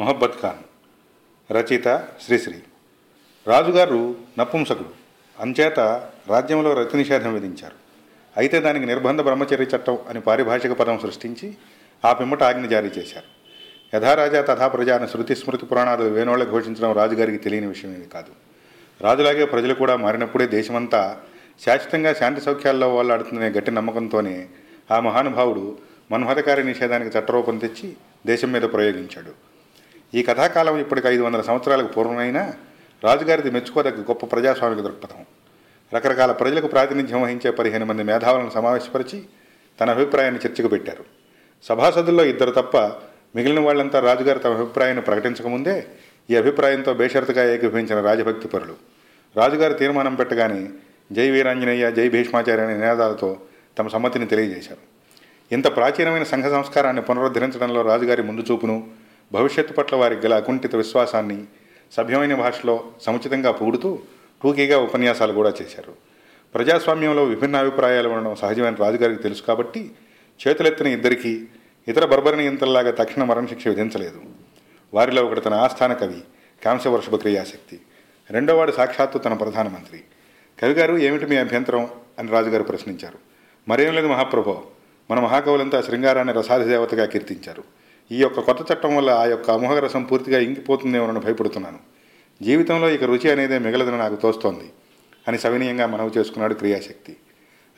మొహబ్బత్ ఖాన్ రచయిత శ్రీశ్రీ. రాజుగారు నపుంసకుడు. అంచేత రాజ్యంలో రతి నిషేధం విధించారు. అయితే దానికి నిర్బంధ బ్రహ్మచర్య చట్టం అని పారిభాషిక పదం సృష్టించి ఆ పిమ్మట ఆజ్ఞ జారీ చేశారు. యథారాజా తథా ప్రజా అని శృతి స్మృతి పురాణాలు వేణోళ్ళ ఘోషించడం రాజుగారికి తెలియని విషయమేమి కాదు. రాజులాగే ప్రజలు కూడా మారినప్పుడే దేశమంతా శాశ్వతంగా శాంతి సౌఖ్యాల్లో వాళ్ళాడుతుందనే గట్టి నమ్మకంతోనే ఆ మహానుభావుడు మన్మథకారి నిషేధానికి చట్టరూపం తెచ్చి దేశం మీద ప్రయోగించాడు. ఈ కథాకాలం ఇప్పటికి ఐదు వందల సంవత్సరాలకు పూర్వమైనా రాజుగారిది మెచ్చుకోదగ్గ గొప్ప ప్రజాస్వామిక దృక్పథం. రకరకాల ప్రజలకు ప్రాతినిధ్యం వహించే పదిహేను మంది మేధావులను సమావేశపరిచి తన అభిప్రాయాన్ని చర్చకు పెట్టారు. సభాసదుల్లో ఇద్దరు తప్ప మిగిలిన వాళ్ళంతా రాజుగారు తమ అభిప్రాయాన్ని ప్రకటించకముందే ఈ అభిప్రాయంతో బేషరతుగా ఏకీభవించిన రాజభక్తి పరులు. రాజుగారు తీర్మానం పెట్టగానే జై వీరాంజనేయ జై భీష్మాచార్య అనే నినాదాలతో తమ సమ్మతిని తెలియజేశారు. ఇంత ప్రాచీనమైన సంఘ సంస్కారాన్ని పునరుద్ధరించడంలో రాజుగారి ముందు చూపును భవిష్యత్తు పట్ల వారికి గల అకుంఠిత విశ్వాసాన్ని సభ్యమైన భాషలో సముచితంగా పొగుడుతూ టూకీగా ఉపన్యాసాలు కూడా చేశారు. ప్రజాస్వామ్యంలో విభిన్న అభిప్రాయాలు ఉండడం సహజమైన రాజుగారికి తెలుసు కాబట్టి చేతులెత్తిన ఇద్దరికీ ఇతర బర్బరనియంతల్లాగా తక్షణ మరణశిక్ష విధించలేదు. వారిలో ఒకటి తన ఆస్థాన కవి కాంస్యవర్షభ క్రియాశక్తి రెండోవాడు సాక్షాత్తు తన ప్రధానమంత్రి కవిగారు ఏమిటి మీ అభ్యంతరం? అని రాజుగారు ప్రశ్నించారు. మరేం లేదు మహాప్రభో. మన మహాకవులంతా శృంగారాన్ని రసాధిదేవతగా కీర్తించారు. ఈ యొక్క కొత్త చట్టం వల్ల ఆ యొక్క అమోహరసం పూర్తిగా ఇంకిపోతుందేమోనని భయపడుతున్నాను. జీవితంలో ఇక రుచి అనేదే మిగలదని నాకు తోస్తోంది అని సవినీయంగా మనవి చేసుకున్నాడు క్రియాశక్తి.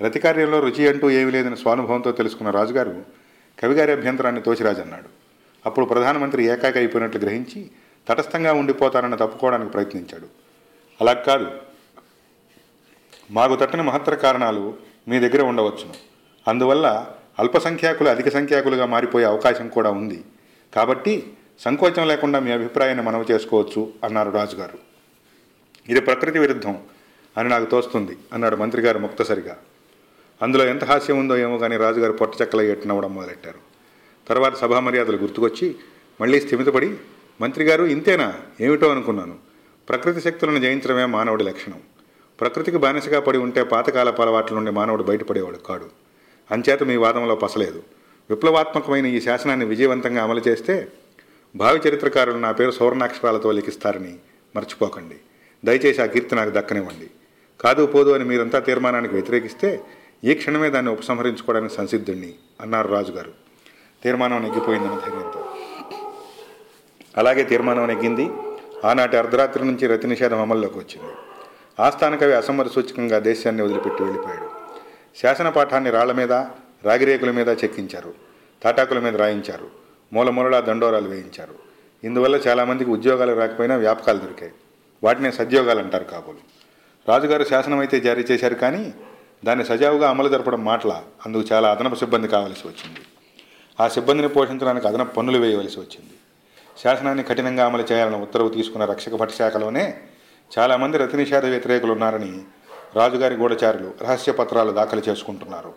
రతికార్యంలో రుచి అంటూ ఏమీ లేదని స్వానుభవంతో తెలుసుకున్న రాజుగారు కవిగారి అభ్యంతరాన్ని తోచిరాజన్నాడు అప్పుడు ప్రధానమంత్రి ఏకాక అయిపోయినట్లు గ్రహించి తటస్థంగా ఉండిపోతానని తప్పుకోవడానికి ప్రయత్నించాడు. అలా కాదు. మాకు తట్టిన మహత్తర కారణాలు మీ దగ్గర ఉండవచ్చును. అందువల్ల అల్పసంఖ్యాకులు అధిక సంఖ్యాకులుగా మారిపోయే అవకాశం కూడా ఉంది. కాబట్టి సంకోచం లేకుండా మీ అభిప్రాయాన్ని మనవి చేసుకోవచ్చు అన్నారు రాజుగారు. ఇది ప్రకృతి విరుద్ధం అని నాకు తోస్తుంది అన్నాడు మంత్రిగారు ముక్తసరిగా. అందులో ఎంత హాస్యం ఉందో ఏమో కానీ రాజుగారు పొట్ట చెక్కల ఎట్టు నవ్వడం మొదలెట్టారు. తర్వాత సభా మర్యాదలు గుర్తుకొచ్చి మళ్ళీ స్థిమితపడి మంత్రిగారు ఇంతేనా? ఏమిటో అనుకున్నాను. ప్రకృతి శక్తులను జయించడమే మానవుడి లక్షణం. ప్రకృతికి బానిసగా పడి ఉంటే పాతకాలపు అలవాట్ల నుండి మానవుడు బయటపడేవాడు కాడు. అంచేత మీ వాదంలో పసలేదు. విప్లవాత్మకమైన ఈ శాసనాన్ని విజయవంతంగా అమలు చేస్తే భావి చరిత్రకారులు నా పేరు సువర్ణాక్షరాలతో లిఖిస్తారని మర్చిపోకండి. దయచేసి ఆ కీర్తి నాకు దక్కనివ్వండి. కాదు పోదు అని మీరంతా తీర్మానానికి వ్యతిరేకిస్తే ఈ క్షణమే దాన్ని ఉపసంహరించుకోవడానికి సంసిద్ధుణ్ణి అన్నారు రాజుగారు. తీర్మానం నెగ్గిపోయిందన్న ధైర్యంతో. అలాగే తీర్మానం నెగ్గింది. ఆనాటి అర్ధరాత్రి నుంచి రతి నిషేధం అమల్లోకి వచ్చింది. ఆస్థాన కవి అసమ్మతి సూచకంగా దేశాన్ని వదిలిపెట్టి వెళ్ళిపోయాడు. శాసన పాఠాన్ని రాళ్ళ మీద రాగిరేకుల మీద చెక్కించారు. తాటాకుల మీద రాయించారు. మూలమూలలా దండోరాలు వేయించారు. ఇందువల్ల చాలామందికి ఉద్యోగాలు రాకపోయినా వ్యాపకాలు దొరికాయి. వాటినే సద్యోగాలు అంటారు కాబోలు. రాజుగారు శాసనం అయితే జారీ చేశారు కానీ దాన్ని సజావుగా అమలు జరపడం మాటల అందుకు చాలా అదనపు సిబ్బంది కావలసి వచ్చింది. ఆ సిబ్బందిని పోషించడానికి అదనపు పన్నులు వేయవలసి వచ్చింది. శాసనాన్ని కఠినంగా అమలు చేయాలని ఉత్తర్వు తీసుకున్న రక్షక భట్ శాఖలోనే చాలామంది రతినిషేధ వ్యతిరేకులు ఉన్నారని రాజుగారి గూఢచారులు రహస్య పత్రాలు దాఖలు చేసుకుంటున్నారు.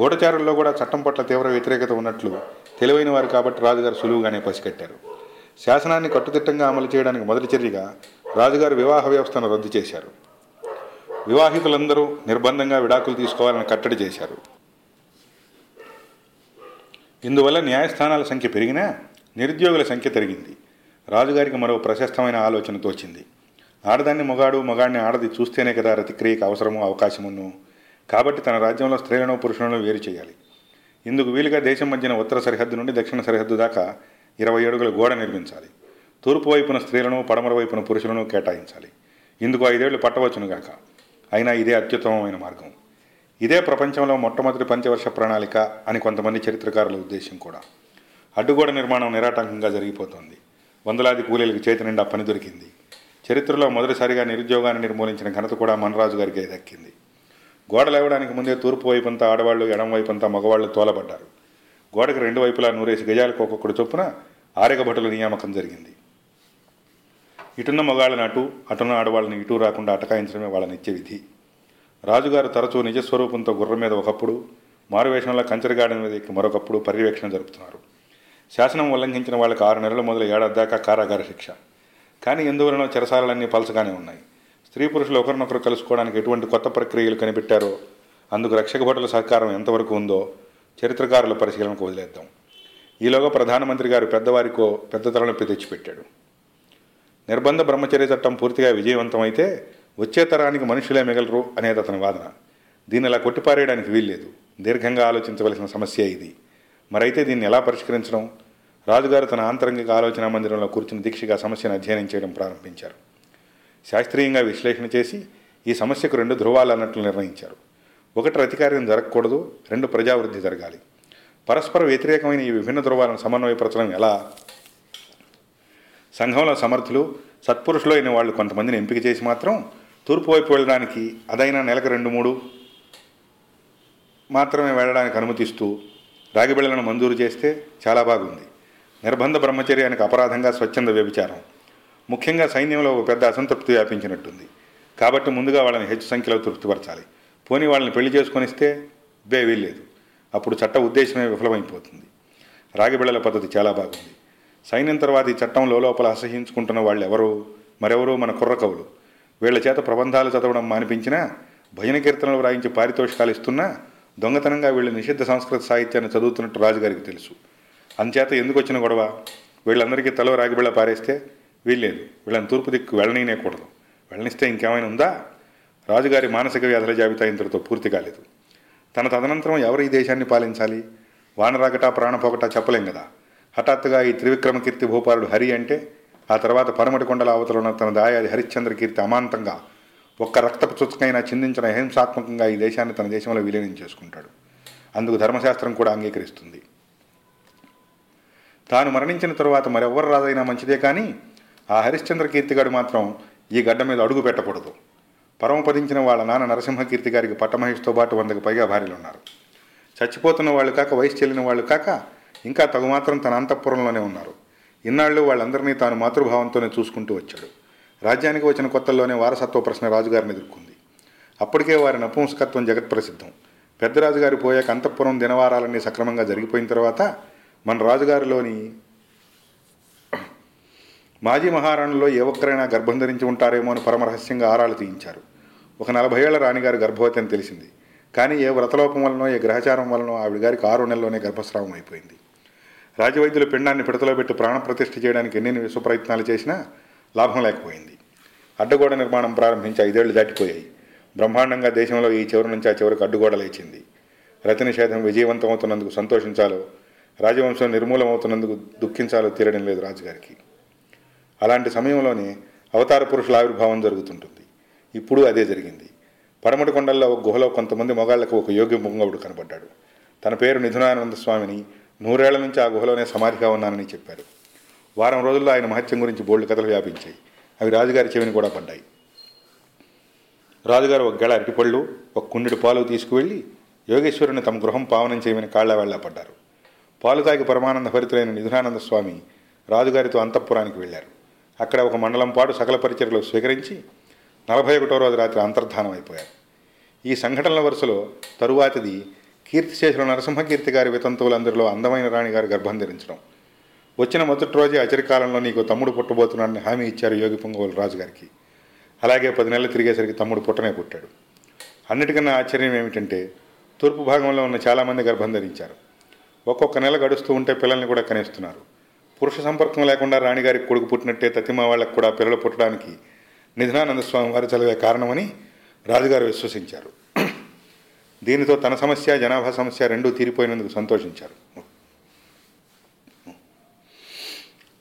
గూఢచారుల్లో కూడా చట్టం పట్ల తీవ్ర వ్యతిరేకత ఉన్నట్లు తెలివైన వారు కాబట్టి రాజుగారు సులువుగానే పసికట్టారు శాసనాన్ని కట్టుదిట్టంగా అమలు చేయడానికి మొదటి చర్యగా రాజుగారు వివాహ వ్యవస్థను రద్దు చేశారు. వివాహితులందరూ నిర్బంధంగా విడాకులు తీసుకోవాలని కట్టడి చేశారు. ఇందువల్ల న్యాయస్థానాల సంఖ్య పెరిగినా నిరుద్యోగుల సంఖ్య తరిగింది. రాజుగారికి మరో ప్రశస్తమైన ఆలోచన తోచింది. ఆడదాన్ని మగాడు మగాడిని ఆడది చూస్తేనే కదా రతిక్రియకు అవసరము అవకాశమును కాబట్టి తన రాజ్యంలో స్త్రీలను పురుషులను వేరు చేయాలి. ఇందుకు వీలుగా దేశం మధ్యన ఉత్తర సరిహద్దు నుండి దక్షిణ సరిహద్దు దాకా ఇరవై అడుగుల గోడ నిర్మించాలి. తూర్పు వైపున స్త్రీలను పడమర వైపున పురుషులను కేటాయించాలి. ఇందుకు ఐదేళ్ళు పట్టవచ్చునుగాక అయినా ఇదే అత్యుత్తమమైన మార్గం. ఇదే ప్రపంచంలో మొట్టమొదటి పంచవర్ష ప్రణాళిక అని కొంతమంది చరిత్రకారుల ఉద్దేశం కూడా. అడ్డుగోడ నిర్మాణం నిరాటంకంగా జరిగిపోతోంది. వందలాది కూలీలకు చేతి నిండా పని దొరికింది. చరిత్రలో మొదటిసారిగా నిరుద్యోగాన్ని నిర్మూలించిన ఘనత కూడా మనరాజు గారికి దక్కింది. గోడ లేవడానికి ముందే తూర్పు వైపంతా ఆడవాళ్ళు ఎడం వైపంతా మగవాళ్ళు తోలబడ్డారు. గోడకు రెండు వైపులా నూరేసి గజాలకు ఒక్కొక్కడు చొప్పున ఆరికభటుల నియామకం జరిగింది. ఇటున్న మగాళ్ళని అటు అటున్న ఆడవాళ్ళని ఇటు రాకుండా అటకాయించడమే వాళ్ళ నిత్య విధి. రాజుగారు తరచూ నిజస్వరూపంతో గుర్రం మీద ఒకప్పుడు మారువేషంలో కంచరగాడి మీద ఎక్కి మరొకప్పుడు పర్యవేక్షణ జరుపుతున్నారు. శాసనం ఉల్లంఘించిన వాళ్ళకి ఆరు నెలల మొదలు ఏడాది దాకా కారాగార శిక్ష. కానీ ఎందువలన చెరసాలన్నీ పలసగానే ఉన్నాయి. స్త్రీ పురుషులు ఒకరినొకరు కలుసుకోవడానికి ఎటువంటి కొత్త ప్రక్రియలు కనిపెట్టారో అందుకు రక్షక భటుల సహకారం ఎంతవరకు ఉందో చరిత్రకారుల పరిశీలనకు వదిలేద్దాం. ఈలోగా ప్రధానమంత్రి గారు పెద్దవారికో పెద్ద తలనొప్పి తెచ్చిపెట్టాడు. నిర్బంధ బ్రహ్మచర్య చట్టం పూర్తిగా విజయవంతమైతే వచ్చే తరానికి మనుషులే మిగలరు అనేది అతని వాదన. దీన్ని ఇలా కొట్టిపారేయడానికి వీల్లేదు. దీర్ఘంగా ఆలోచించవలసిన సమస్య ఇది. మరైతే దీన్ని ఎలా పరిష్కరించడం? రాజుగారు తన ఆంతరంగిక ఆలోచన మందిరంలో కూర్చుని దీక్షగా సమస్యను అధ్యయనం చేయడం ప్రారంభించారు. శాస్త్రీయంగా విశ్లేషణ చేసి ఈ సమస్యకు రెండు ధృవాలు అన్నట్లు నిర్ణయించారు. ఒకటి అధికారం జరగకూడదు రెండు ప్రజావృద్ధి జరగాలి. పరస్పర వ్యతిరేకమైన ఈ విభిన్న ధృవాలను సమన్వయపరచడం ఎలా? సంఘంలో సమర్థులు సత్పురుషులు అయిన వాళ్ళు కొంతమందిని ఎంపిక చేసి మాత్రం తూర్పు వైపు వెళ్ళడానికి అదైనా నెలకు రెండు మూడు మాత్రమే వెళ్ళడానికి అనుమతిస్తూ రాగిబిళ్ళలను మంజూరు చేస్తే చాలా బాగుంది. నిర్బంధ బ్రహ్మచర్యానికి అపరాధంగా స్వచ్ఛంద వ్యభిచారం. ముఖ్యంగా సైన్యంలో ఒక పెద్ద అసంతృప్తి వ్యాపించినట్టుంది. కాబట్టి ముందుగా వాళ్ళని హెచ్చు సంఖ్యలో తృప్తిపరచాలి. పోనీ వాళ్ళని పెళ్ళి చేసుకొనిస్తే బే వీల్లేదు. అప్పుడు చట్ట ఉద్దేశమే విఫలమైపోతుంది. రాగిబిళ్ళల పద్ధతి చాలా బాగుంది. సైన్యం తర్వాత ఈ చట్టం లోపల అసహించుకుంటున్న వాళ్ళు ఎవరు మరెవరు మన కుర్రకవులు వీళ్ళ చేత ప్రబంధాలు చదవడం మానిపించినా భజన కీర్తనలు వ్రాయించి పారితోషికాలు ఇస్తున్నా దొంగతనంగా వీళ్ళు నిషిద్ధ సంస్కృత సాహిత్యాన్ని చదువుతున్నట్టు రాజుగారికి తెలుసు. అంచేత ఎందుకు వచ్చిన గొడవ? వీళ్ళందరికీ తలో రాగిబిళ్ళ పారేస్తే వీల్లేదు. వీళ్ళని తూర్పు దిక్కు వెళ్ళనీయకూడదు వెళ్ళనిస్తే ఇంకేమైనా ఉందా? రాజుగారి మానసిక వ్యాధుల జాబితా ఇంతటితో పూర్తి కాలేదు. తన తదనంతరం ఎవరు ఈ దేశాన్ని పాలించాలి? వానరాగట ప్రాణపోగట చెప్పలేం కదా. హఠాత్తుగా ఈ త్రివిక్రమ కీర్తి భూపాలుడు హరి అంటే ఆ తర్వాత పరమటి కొండల అవతల ఉన్న తన దాయాది హరిశ్చంద్ర కీర్తి అమాంతంగా ఒక్క రక్తపు చుక్కైనా చిందించిన హింసాత్మకంగా ఈ దేశాన్ని తన దేశంలో విలీనం చేసుకుంటాడు. అందుకు ధర్మశాస్త్రం కూడా అంగీకరిస్తుంది. తాను మరణించిన తరువాత మరెవ్వరు రాదైనా మంచిదే కానీ ఆ హరిశ్చంద్ర కీర్తిగాడు మాత్రం ఈ గడ్డ మీద అడుగు పెట్టకూడదు. పరమపదించిన వాళ్ళ నాన్న నరసింహకీర్తి గారికి పట్టమహేష్తో పాటు వందకు పైగా భార్యలు ఉన్నారు చచ్చిపోతున్న వాళ్ళు కాక వయసు చెల్లిన వాళ్ళు కాక ఇంకా తగు మాత్రం తన అంతఃపురంలోనే ఉన్నారు. ఇన్నాళ్ళు వాళ్ళందరినీ తాను మాతృభావంతోనే చూసుకుంటూ వచ్చాడు. రాజ్యానికి వచ్చిన కొత్తల్లోనే వారసత్వ ప్రశ్న రాజుగారిని ఎదుర్కొంది. అప్పటికే వారి నపుంసకత్వం జగత్ ప్రసిద్ధం పెద్ద రాజుగారి పోయాక అంతఃపురం దినవారాలన్నీ సక్రమంగా జరిగిపోయిన తర్వాత మన రాజుగారిలోని మాజీ మహారాణుల్లో ఏ ఒక్కరైనా గర్భం ధరించి ఉంటారేమో అని పరమరహస్యంగా ఆరాలు తీయించారు. ఒక నలభై ఏళ్ళ రాణిగారు గర్భవతి అని తెలిసింది. కానీ ఏ వ్రతలోపం వలనో ఏ గ్రహచారం వలనో ఆవిడ గారికి ఆరు నెలల్లోనే గర్భస్రావం అయిపోయింది. రాజవైద్యులు పిండాన్ని పిడతలో పెట్టి ప్రాణప్రతిష్ఠ చేయడానికి ఎన్ని విశ్వప్రయత్నాలు చేసినా లాభం లేకపోయింది. అడ్డగోడ నిర్మాణం ప్రారంభించి ఐదేళ్ళు దాటిపోయాయి. బ్రహ్మాండంగా దేశంలో ఈ చివరి నుంచి ఆ చివరికి అడ్డుగోడ లేచింది. రతి నిషేధం విజయవంతం అవుతున్నందుకు సంతోషించాలో రాజవంశం నిర్మూలమవుతున్నందుకు దుఃఖించాలో తీరడం లేదు రాజుగారికి. అలాంటి సమయంలోనే అవతార పురుషుల ఆవిర్భావం జరుగుతుంటుంది. ఇప్పుడు అదే జరిగింది. పడమటి కొండల్లో ఒక గుహలో కొంతమంది మొగాళ్ళకు ఒక యోగ్య ముంగవుడు కనబడ్డాడు. తన పేరు నిధునానంద స్వామిని నూరేళ్ళ నుంచి ఆ గుహలోనే సమాధిగా ఉన్నానని చెప్పారు. వారం రోజుల్లో ఆయన మహత్యం గురించి బోల్డ్ కథలు వ్యాపించాయి. అవి రాజుగారి చెవిని కూడా పడ్డాయి. రాజుగారు ఒక గెల అరటిపళ్ళు ఒక కుండెడు పాలు తీసుకువెళ్ళి యోగేశ్వరుని తమ గృహం పావనం చేయమని కాళ్ళ వెళ్ళ పడ్డారు. పాలు తాగి పరమానంద భరితులైన నిధునానంద స్వామి రాజుగారితో అంతఃపురానికి వెళ్ళారు. అక్కడ ఒక మండలం పాటు సకల పరిచర్లు స్వీకరించి నలభై ఒకటో రోజు రాత్రి అంతర్ధానం అయిపోయారు. ఈ సంఘటనల వరుసలో తరువాతిది కీర్తిశేషుల నరసింహకీర్తి గారి వితంతువులందరిలో అందమైన రాణి గారు గర్భం ధరించడం. వచ్చిన మొదటి రోజే అచరికాలంలో నీకు తమ్ముడు పుట్టబోతున్నాడని హామీ ఇచ్చారు యోగి పొంగోలు రాజుగారికి. అలాగే పది నెలలు తిరిగేసరికి తమ్ముడు పుట్టనే పుట్టాడు. అన్నిటికన్నా ఆశ్చర్యం ఏమిటంటే తూర్పు భాగంలో ఉన్న చాలామంది గర్భం ధరించారు. ఒక్కొక్క నెల గడుస్తూ ఉంటే పిల్లల్ని కూడా కనిస్తున్నారు. పురుష సంపర్కం లేకుండా రాణిగారికి కొడుకు పుట్టినట్టే తతిమ వాళ్ళకు కూడా పిల్లలు పుట్టడానికి నిధనానంద స్వామి వారి చదివే కారణమని రాజుగారు విశ్వసించారు. దీనితో తన సమస్య జనాభా సమస్య రెండూ తీరిపోయినందుకు సంతోషించారు.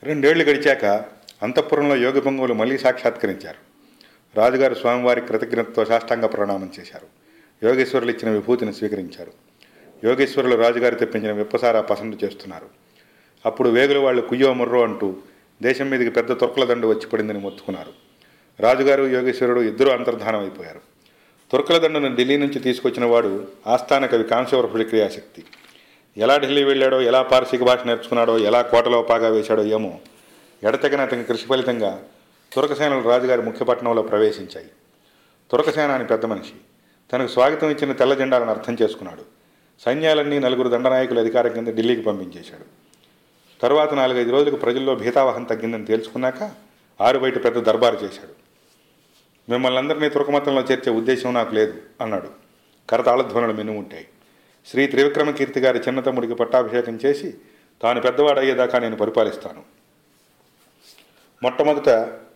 రెండేళ్ళు గడిచాక అంతఃపురంలో యోగి పొంగువులు మళ్ళీ సాక్షాత్కరించారు. రాజుగారు స్వామివారి కృతజ్ఞతతో సాష్టాంగ ప్రణామం చేశారు. యోగేశ్వరులు ఇచ్చిన విభూతిని స్వీకరించారు. యోగేశ్వరులు రాజుగారు తెప్పించిన విప్పసారా పసందు చేస్తున్నారు. అప్పుడు వేగులు వాళ్ళు కుయ్యో ముర్రో అంటూ దేశం మీదకి పెద్ద తుర్కల దండు వచ్చి పడిందని మొత్తుకున్నారు. రాజుగారు యోగేశ్వరుడు ఇద్దరూ అంతర్ధానం అయిపోయారు తుర్కల దండును ఢిల్లీ నుంచి తీసుకొచ్చిన వాడు ఆస్థాన కవి కాంశవరపుడి క్రియాశక్తి ఎలా ఢిల్లీ వెళ్ళాడో ఎలా పార్సీక భాష నేర్చుకున్నాడో ఎలా కోటలో పాగా వేశాడో ఏమో ఎడతెగన అతని కృషి ఫలితంగా తురకసేనలు రాజుగారి ముఖ్యపట్నంలో ప్రవేశించాయి. తురకసేన అని పెద్ద మనిషి. తనకు స్వాగతం ఇచ్చిన తెల్ల జెండాలను అర్థం చేసుకున్నాడు. సైన్యాలన్నీ నలుగురు దండనాయకుల అధికారం కింద ఢిల్లీకి పంపించేశాడు. తరువాత నాలుగైదు రోజులకు ప్రజల్లో భీతావహం తగ్గిందని తేల్చుకున్నాక ఆరు బయట పెద్ద దర్బారు చేశాడు. మిమ్మల్ని అందరినీ తుర్కమతంలో చేర్చే ఉద్దేశం నాకు లేదు అన్నాడు. కరతాళధ్వనులు మిన్నుముంటాయి శ్రీ త్రివిక్రమకీర్తి గారి చిన్నతమ్ముడికి పట్టాభిషేకం చేసి తాను పెద్దవాడయ్యేదాకా నేను పరిపాలిస్తాను. మొట్టమొదట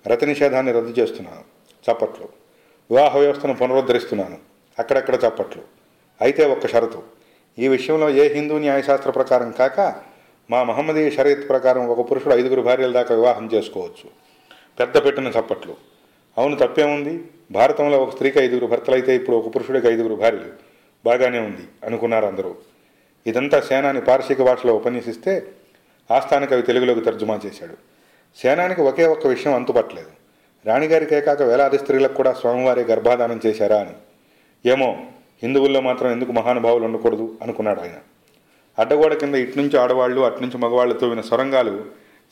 రతి నిషేధాన్ని రద్దు చేస్తున్నాను చప్పట్లు. వివాహ వ్యవస్థను పునరుద్ధరిస్తున్నాను అక్కడక్కడ చప్పట్లు. అయితే ఒక్క షరతు. ఈ విషయంలో ఏ హిందూ న్యాయశాస్త్ర ప్రకారం కాక మా మహమ్మదీయ షరీత్ ప్రకారం ఒక పురుషుడు ఐదుగురు భార్యల దాకా వివాహం చేసుకోవచ్చు. పెద్ద పెట్టిన చప్పట్లు. అవును తప్పేముంది? భారతంలో ఒక స్త్రీకి ఐదుగురు భర్తలైతే ఇప్పుడు ఒక పురుషుడికి ఐదుగురు భార్యలు. బాగానే ఉంది అనుకున్నారు అందరూ. ఇదంతా సేనాని పార్శిక భాషలో ఉపన్యసిస్తే ఆస్థాన అవి తెలుగులోకి తర్జుమా చేశాడు. సేనానికి ఒకే ఒక్క విషయం అంతుపట్టలేదు. రాణిగారికే కాక వేలాది స్త్రీలకు కూడా స్వామివారి గర్భాధానం చేశారా అని. ఏమో హిందువుల్లో మాత్రం ఎందుకు మహానుభావులు ఉండకూడదు అనుకున్నాడు ఆయన. అడ్డగోడ కింద ఇట్నుంచి ఆడవాళ్ళు అట్నుంచి మగవాళ్ళతో విన సొరంగాలు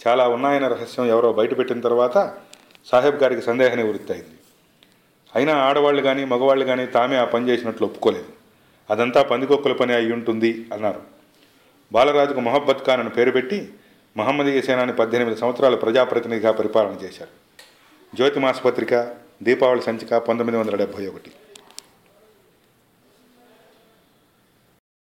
చాలా ఉన్నాయన్న రహస్యం ఎవరో బయటపెట్టిన తర్వాత సాహెబ్ గారికి సందేహ నివృత్తి అయినా ఆడవాళ్ళు కానీ మగవాళ్ళు కానీ తామే ఆ పని చేసినట్లు ఒప్పుకోలేదు. అదంతా పందికొక్కుల పని అయి ఉంటుంది అన్నారు. బాలరాజుకు మొహబ్బత్ ఖాన్ అని పేరు పెట్టి మహమ్మదీయ సేనాని పద్దెనిమిది సంవత్సరాలు ప్రజాప్రతినిధిగా పరిపాలన చేశారు. జ్యోతి మాసపత్రిక దీపావళి సంచిక పంతొమ్మిది వందల డెబ్భై ఒకటి.